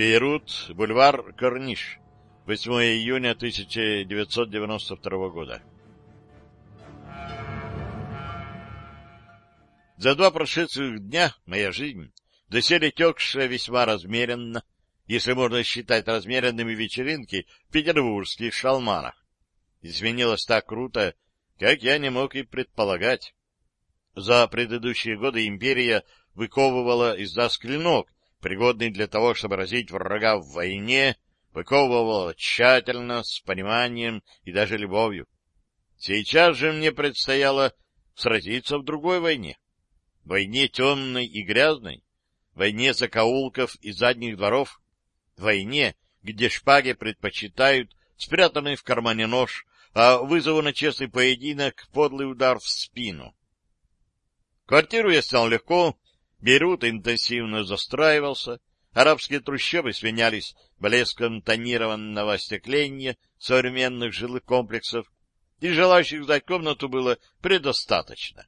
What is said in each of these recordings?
Бейрут, бульвар Корниш, 8 июня 1992 года. За два прошедших дня моя жизнь, доселе текшая весьма размеренно, если можно считать размеренными вечеринки в петербургских шалманах, изменилась так круто, как я не мог и предполагать. За предыдущие годы империя выковывала из нас клинок, пригодный для того, чтобы разить врага в войне, выковывала тщательно, с пониманием и даже любовью. Сейчас же мне предстояло сразиться в другой войне. Войне темной и грязной, войне закоулков и задних дворов, войне, где шпаги предпочитают спрятанный в кармане нож, а вызову на честный поединок подлый удар в спину. Квартиру я снял легко, Бейрут интенсивно застраивался, арабские трущобы сменялись блеском тонированного остекления современных жилых комплексов, и желающих сдать комнату было предостаточно.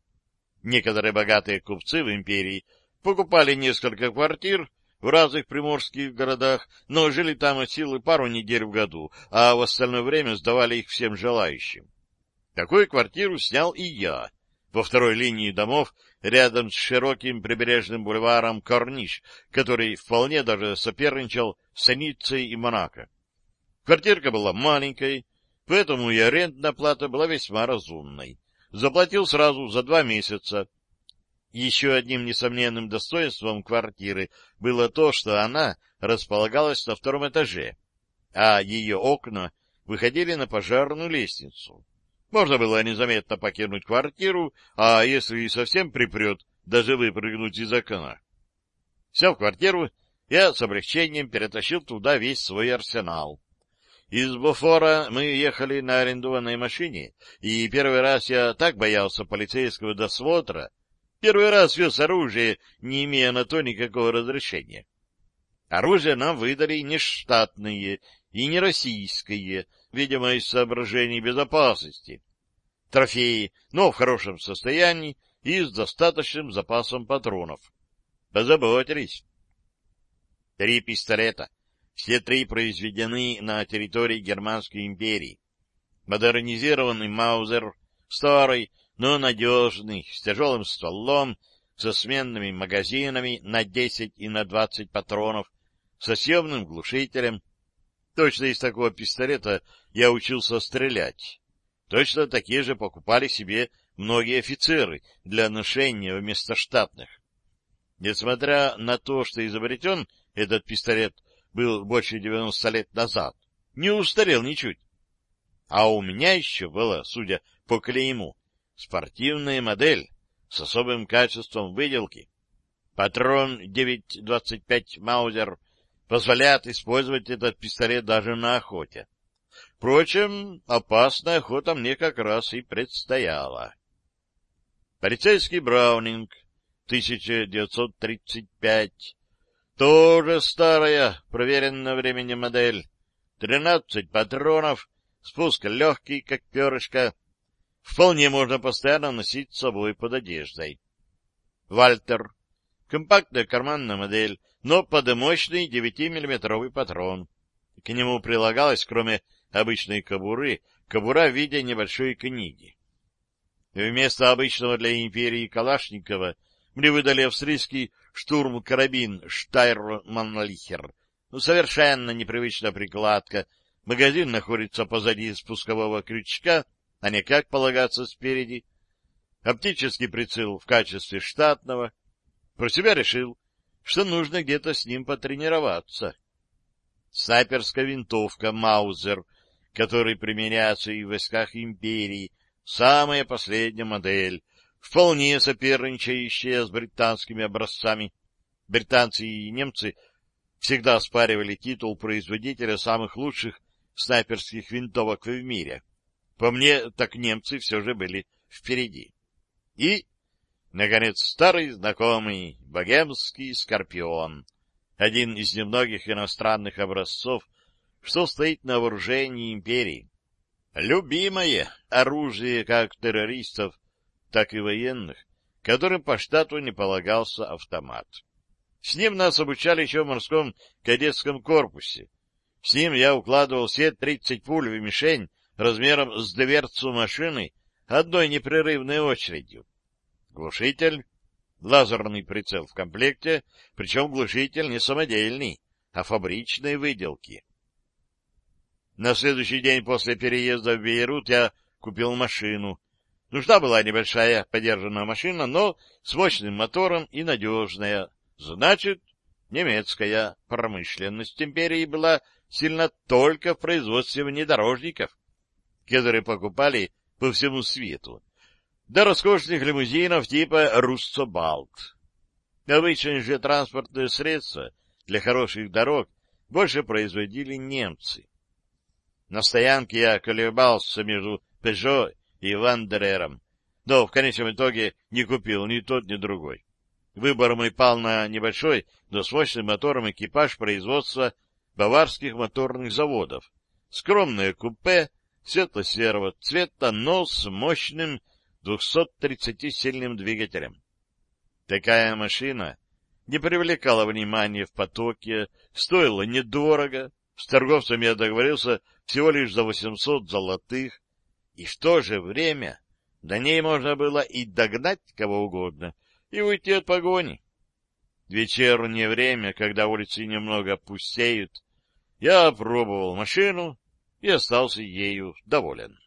Некоторые богатые купцы в империи покупали несколько квартир в разных приморских городах, но жили там от силы пару недель в году, а в остальное время сдавали их всем желающим. Такую квартиру снял и я, во второй линии домов рядом с широким прибрежным бульваром Корниш, который вполне даже соперничал с Ниццей и Монако. Квартирка была маленькой, поэтому и арендная плата была весьма разумной. Заплатил сразу за два месяца. Еще одним несомненным достоинством квартиры было то, что она располагалась на втором этаже, а ее окна выходили на пожарную лестницу. Можно было незаметно покинуть квартиру, а если и совсем припрет, даже выпрыгнуть из окна. Сел в квартиру, я с облегчением перетащил туда весь свой арсенал. Из Буфора мы ехали на арендованной машине, и первый раз я так боялся полицейского досмотра, первый раз вез оружие, не имея на то никакого разрешения. Оружие нам выдали не штатные и не российское, видимо, из соображений безопасности. Трофеи, но в хорошем состоянии и с достаточным запасом патронов. Позаботились. Три пистолета. Все три произведены на территории Германской империи. Модернизированный Маузер, старый, но надежный, с тяжелым стволом, со сменными магазинами на 10 и на 20 патронов, со съемным глушителем, Точно из такого пистолета я учился стрелять. Точно такие же покупали себе многие офицеры для ношения вместо штатных. Несмотря на то, что изобретен этот пистолет был больше 90 лет назад, не устарел ничуть. А у меня еще была, судя по клейму, спортивная модель с особым качеством выделки. Патрон 9.25 Маузер — позволяет использовать этот пистолет даже на охоте. Впрочем, опасная охота мне как раз и предстояла. Полицейский Браунинг, 1935. Тоже старая, проверенная временем модель. Тринадцать патронов, спуск легкий, как перышко. Вполне можно постоянно носить с собой под одеждой. Вальтер, компактная карманная модель, но под мощный 9-миллиметровый патрон. К нему прилагалась, кроме обычной кобуры, кобура в виде небольшой книги. Вместо обычного для империи Калашникова мне выдали австрийский штурм-карабин Штайрманлихер. Ну, совершенно непривычная прикладка. Магазин находится позади спускового крючка, а не как полагаться спереди. Оптический прицел в качестве штатного — про себя решил, что нужно где-то с ним потренироваться. Снайперская винтовка «Маузер», который применяется и в войсках империи, самая последняя модель, вполне соперничающая с британскими образцами. Британцы и немцы всегда оспаривали титул производителя самых лучших снайперских винтовок в мире. По мне, так немцы все же были впереди. И Наконец, старый знакомый богемский скорпион, один из немногих иностранных образцов, что стоит на вооружении империи. Любимое оружие как террористов, так и военных, которым по штату не полагался автомат. С ним нас обучали еще в морском кадетском корпусе. С ним я укладывал все 30 пуль в мишень размером с дверцу машины одной непрерывной очередью. Глушитель, лазерный прицел в комплекте, причем глушитель не самодельный, а фабричной выделки. На следующий день после переезда в Бейрут я купил машину. Нужна была небольшая подержанная машина, но с мощным мотором и надежная. Значит, немецкая промышленность империи была сильна только в производстве внедорожников, которые покупали по всему свету, до роскошных лимузинов типа «Руссобалт». Обычные же транспортные средства для хороших дорог больше производили немцы. На стоянке я колебался между «Пежо» и «Вандерером», но в конечном итоге не купил ни тот, ни другой. Выбор мой пал на небольшой, но с мощным мотором экипаж производства баварских моторных заводов. Скромное купе светло-серого цвета, но с мощным 230-сильным двигателем. Такая машина не привлекала внимания в потоке, стоила недорого, с торговцем я договорился всего лишь за 800 золотых, и в то же время до ней можно было и догнать кого угодно, и уйти от погони. Вечернее время, когда улицы немного пустеют, я опробовал машину и остался ею доволен.